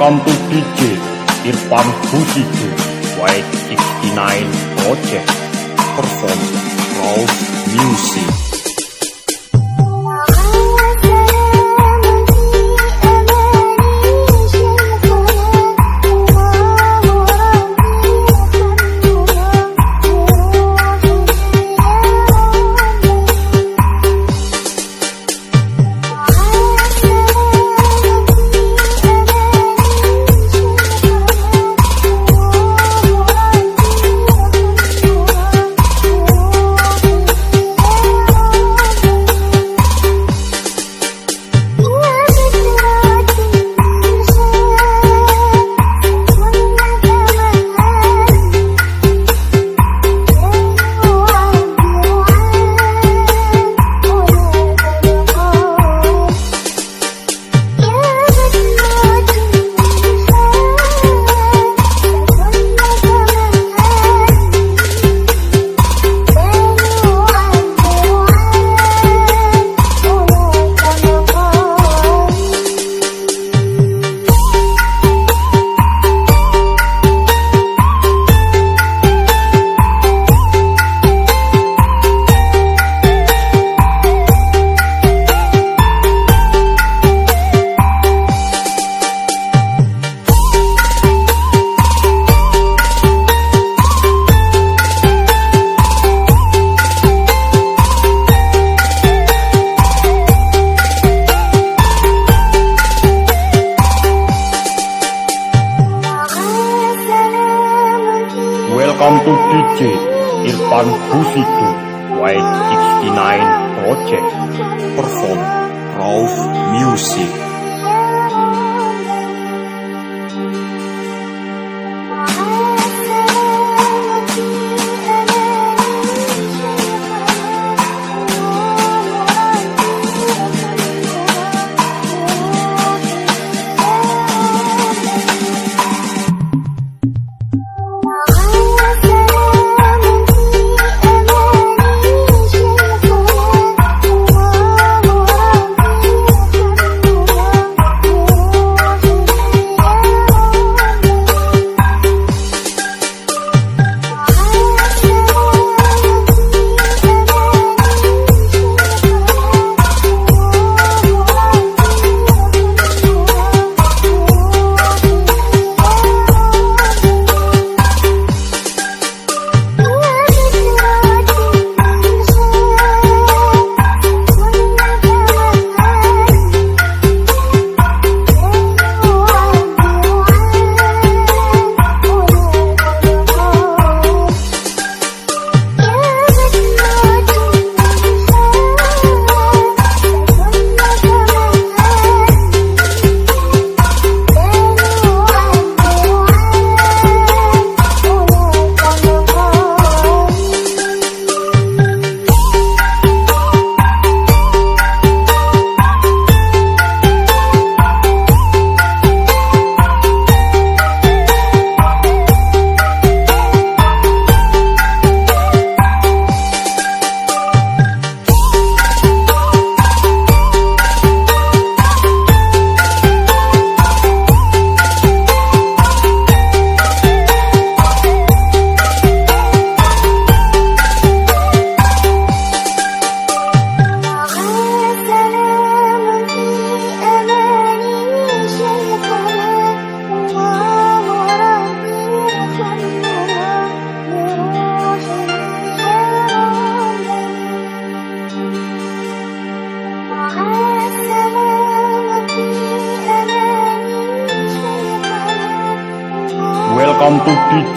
Welcome to DJ Irfan Husido White 69 Project Perform Rose Music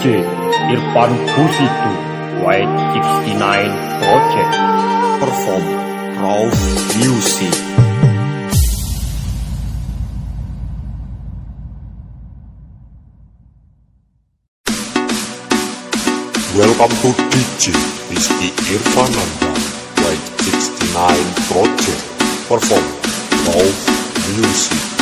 Irfan Husido White 69 Project Perform Raw Music. Welcome to DJ Rizky Irfananda White 69 Project Perform Raw Music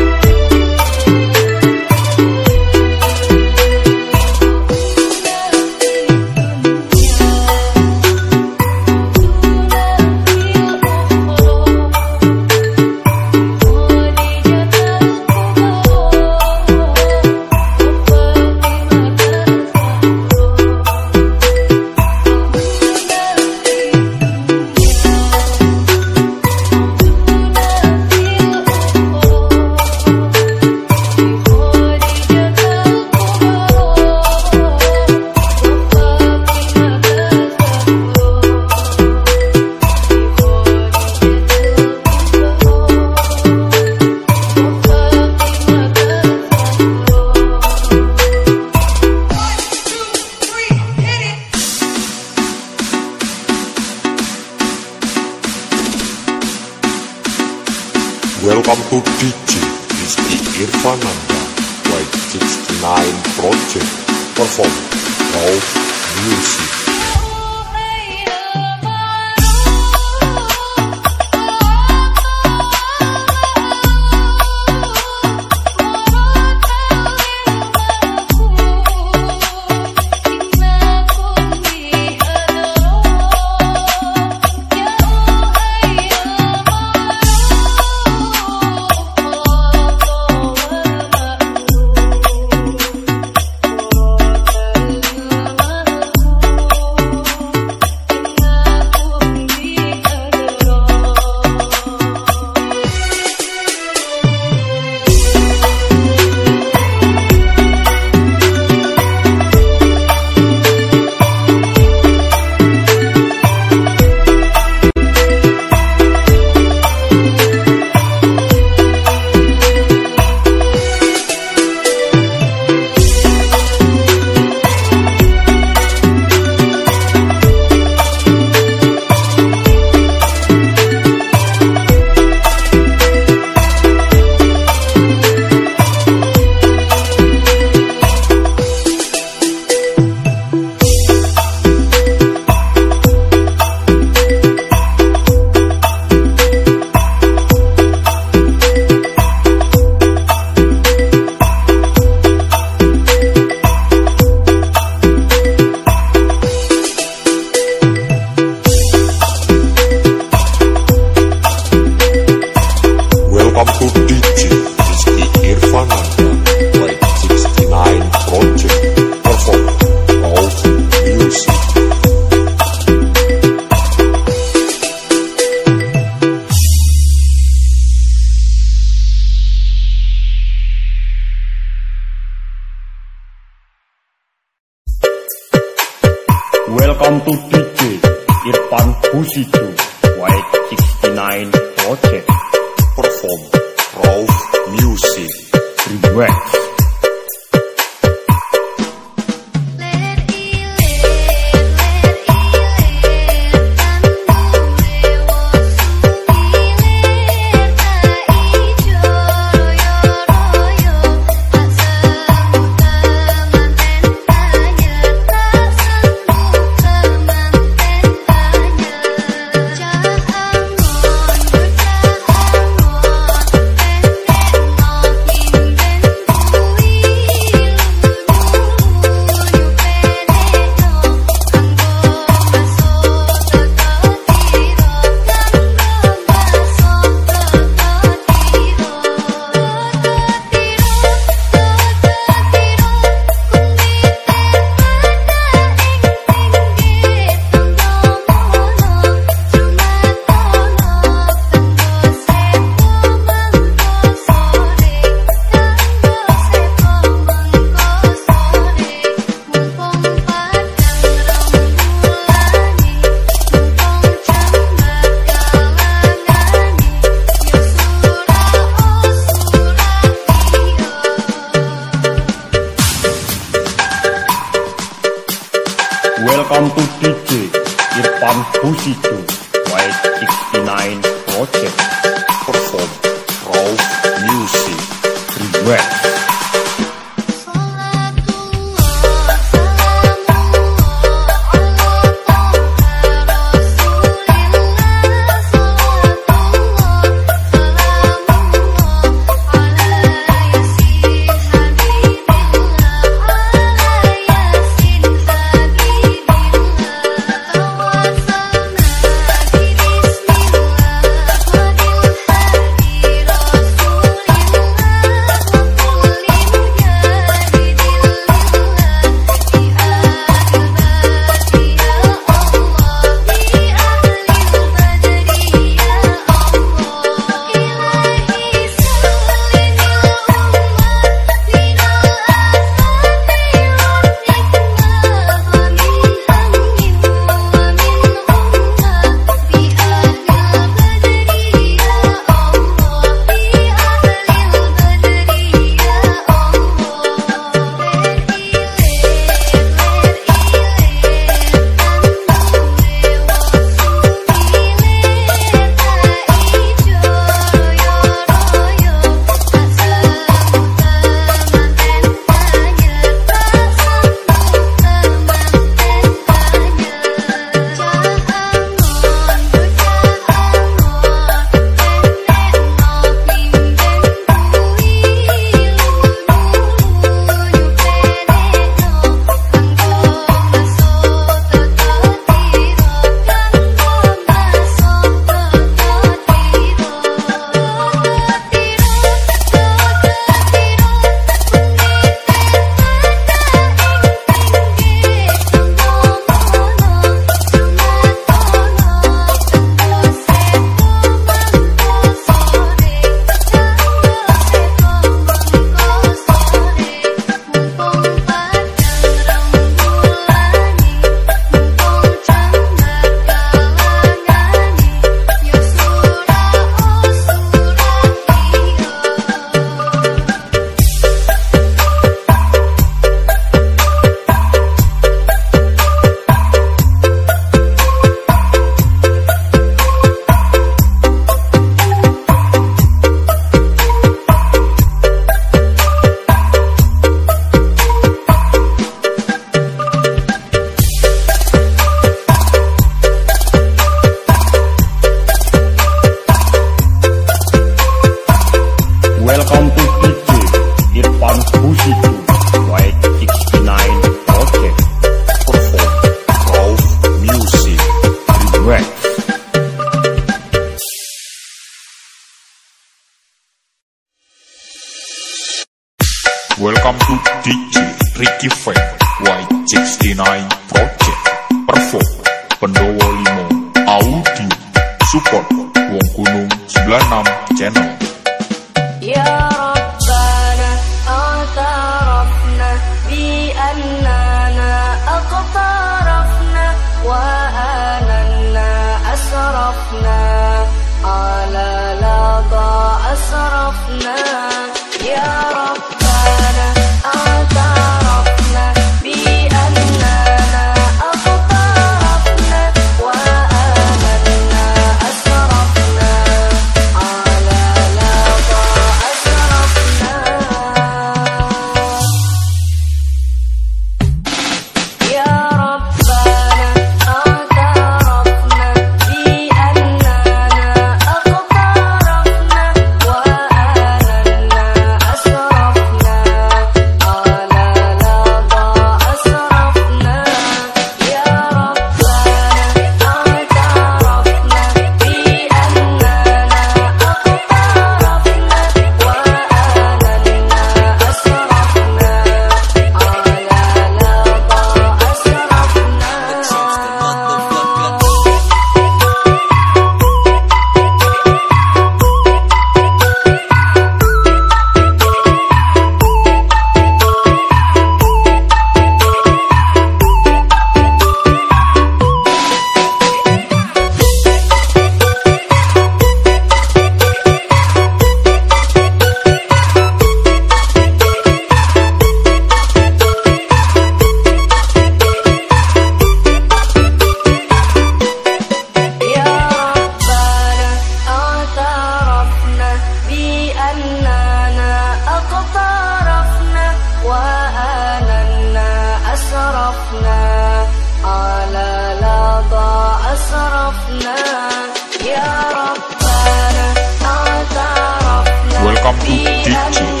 to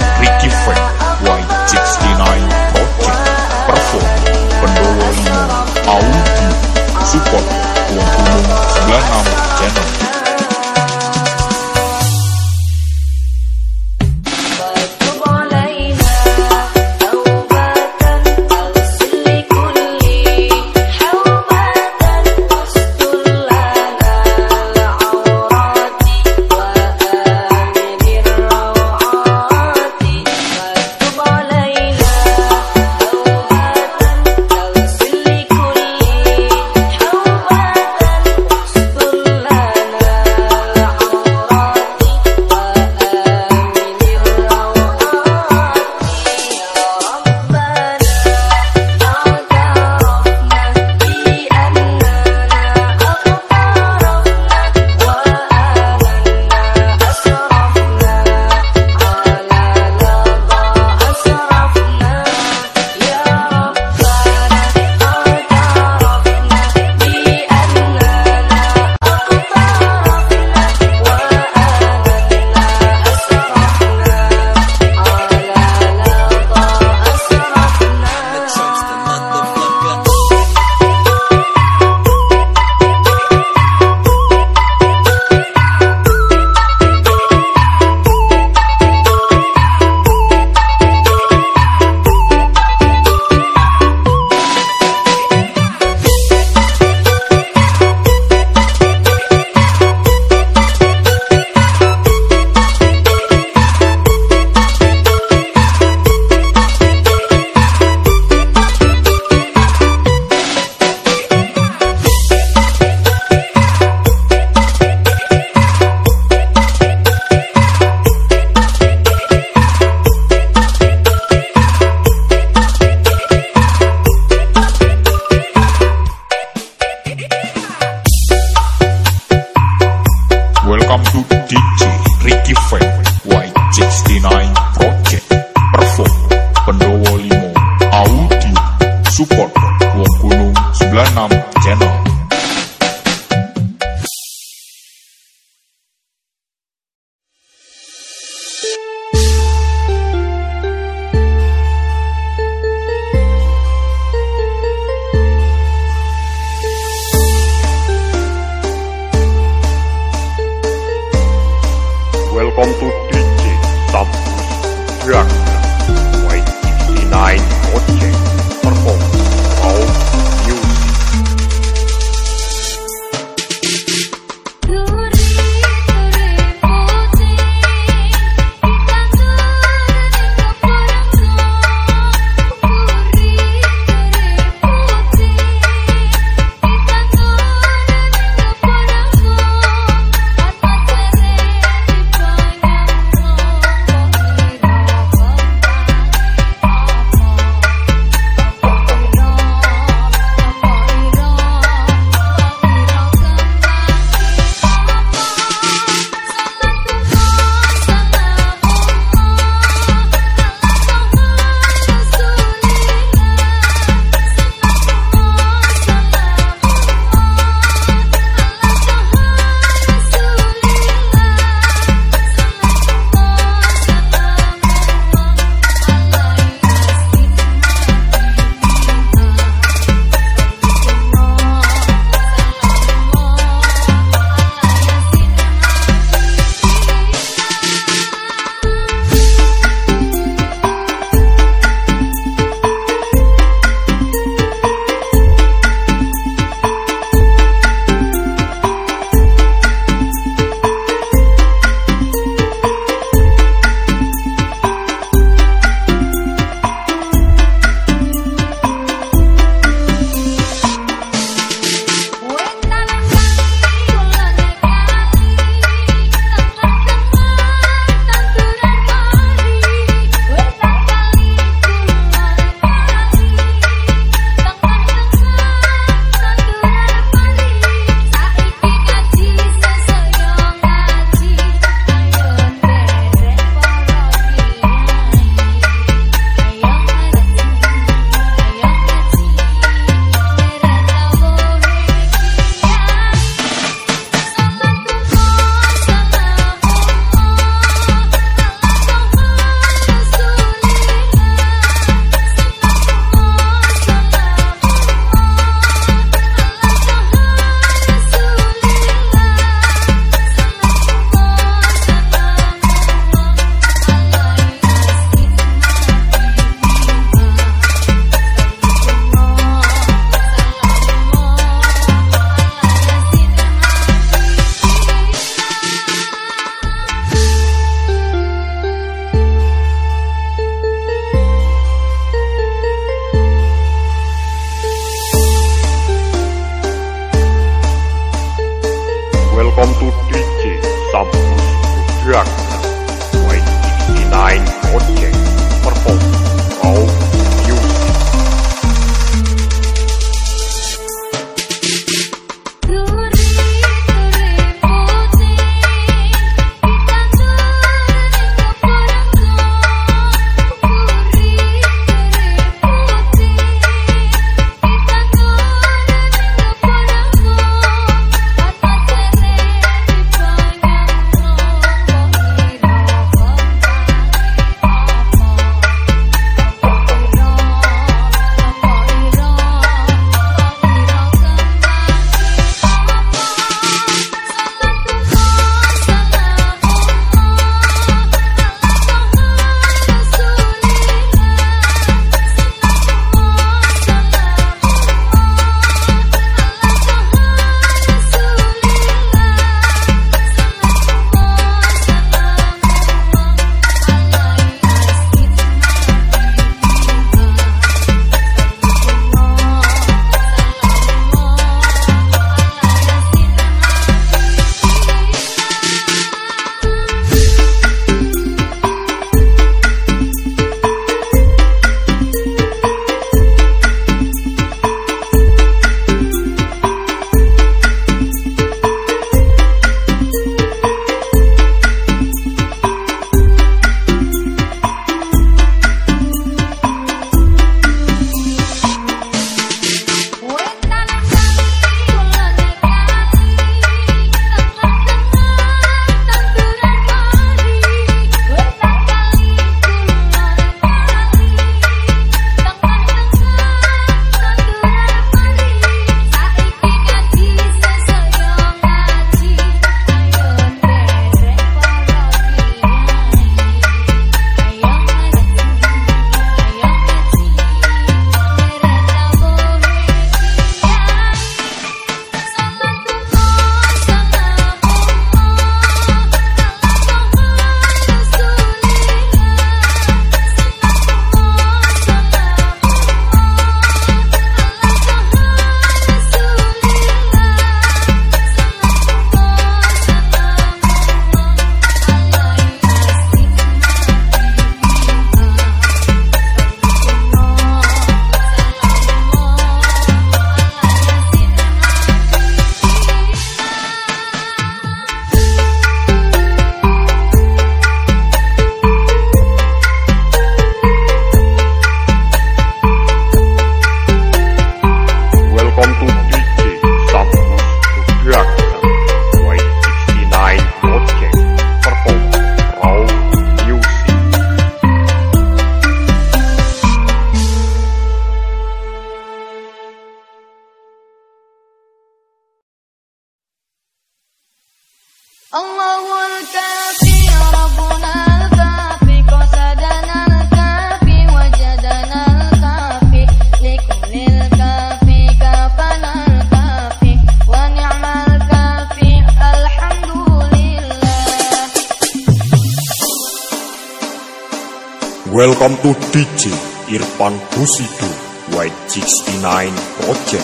Irfan Husido Y69 Project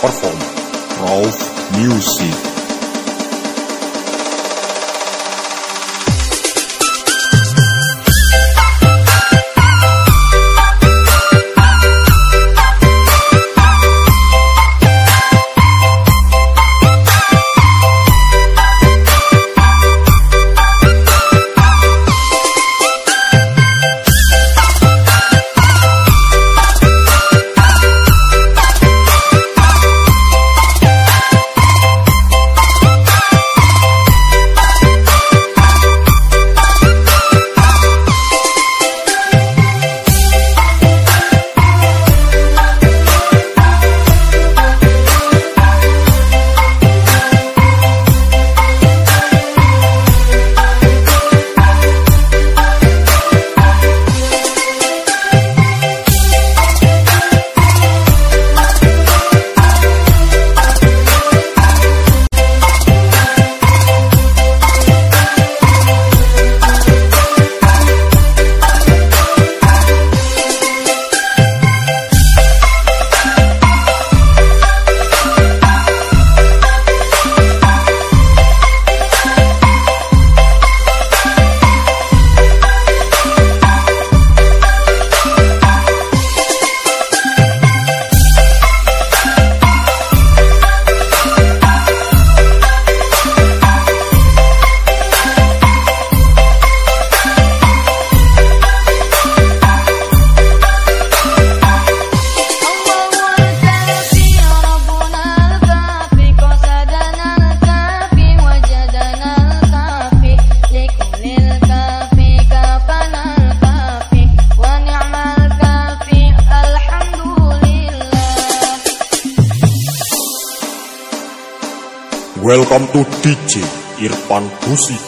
Perform Raw Music Irfan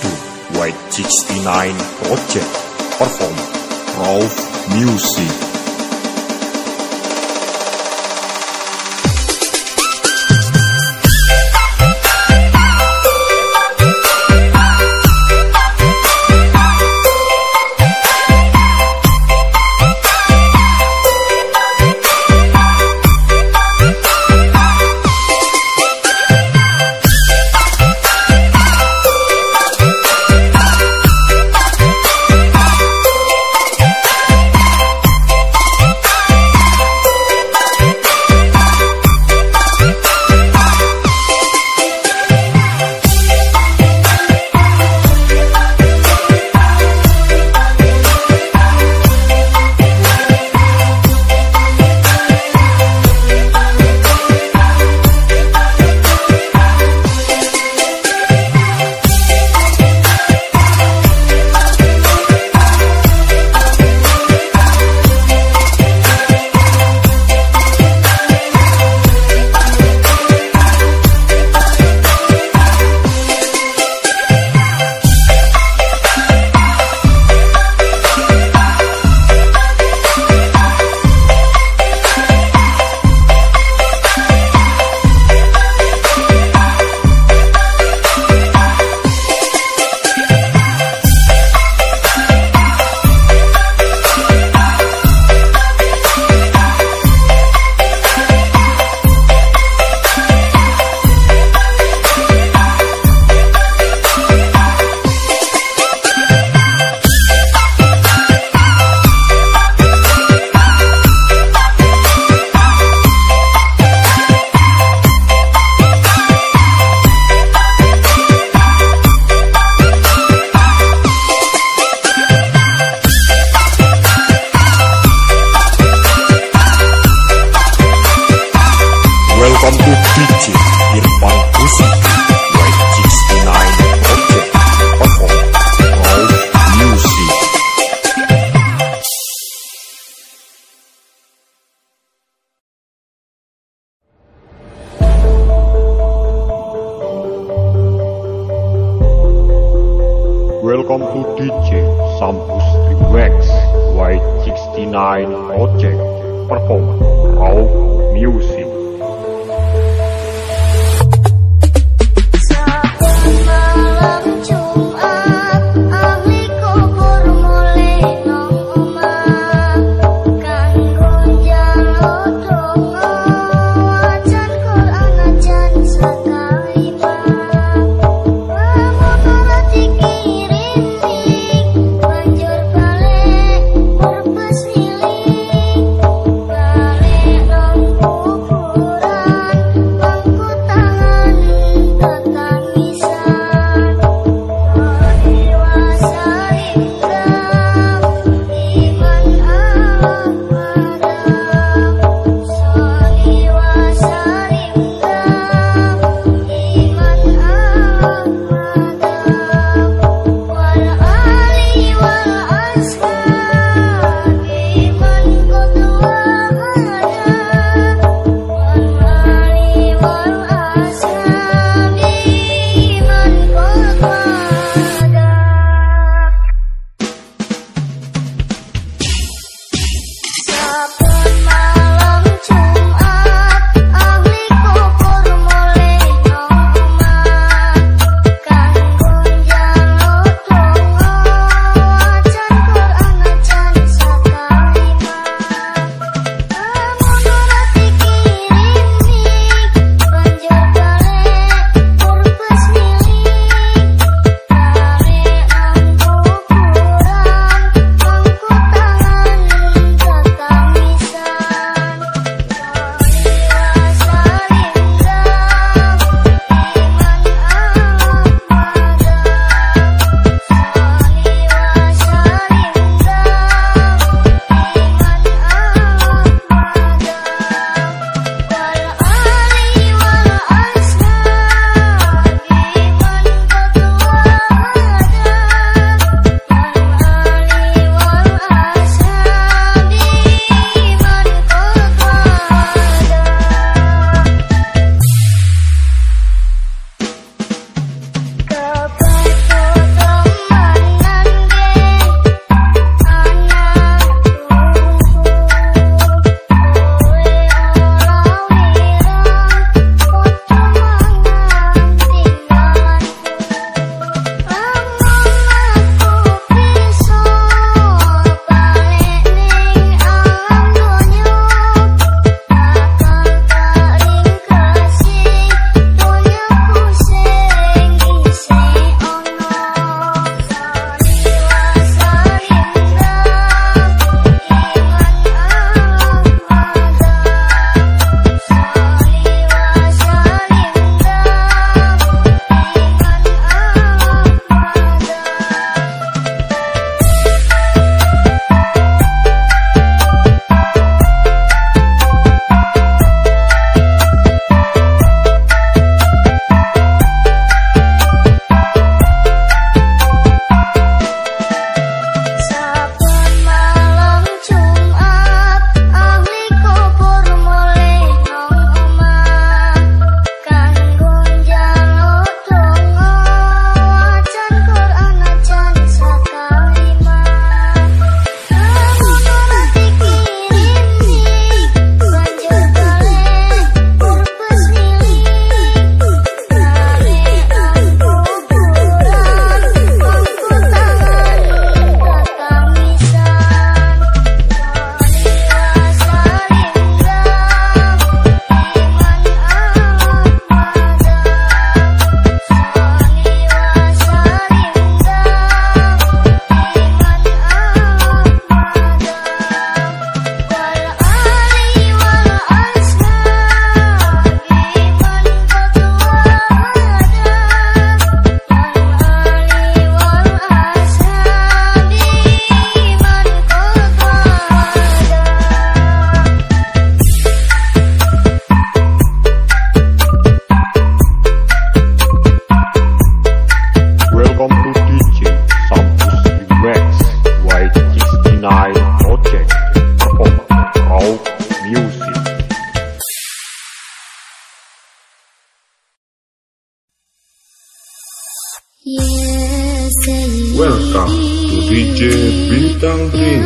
DJ Bintang Green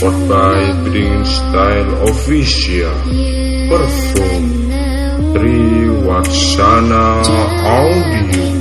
Support by Green Style Official. Perform Triwatsana Audio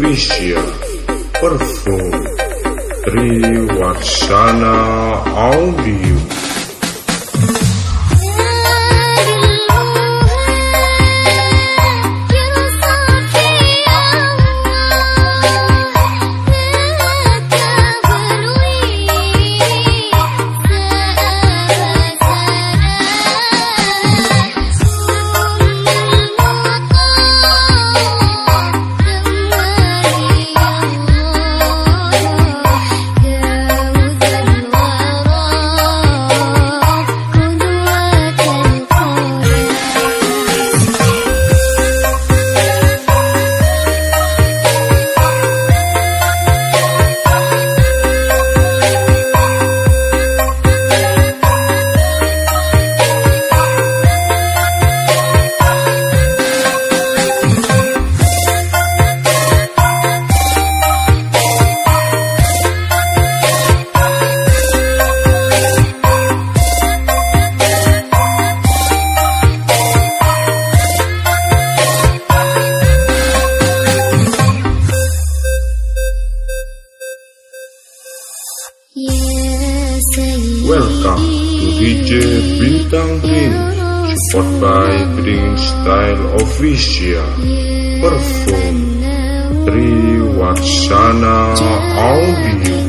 Style Official Perform Triwatsana Audio Perform Triwatsana Audio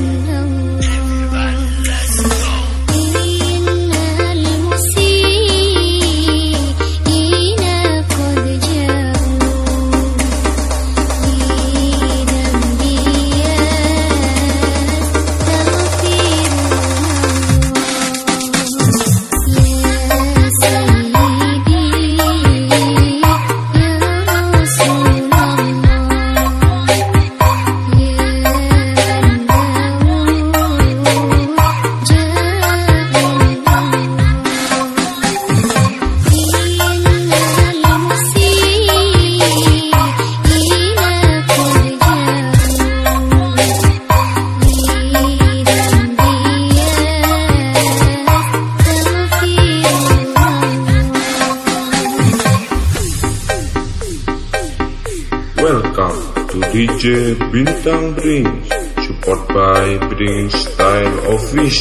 Style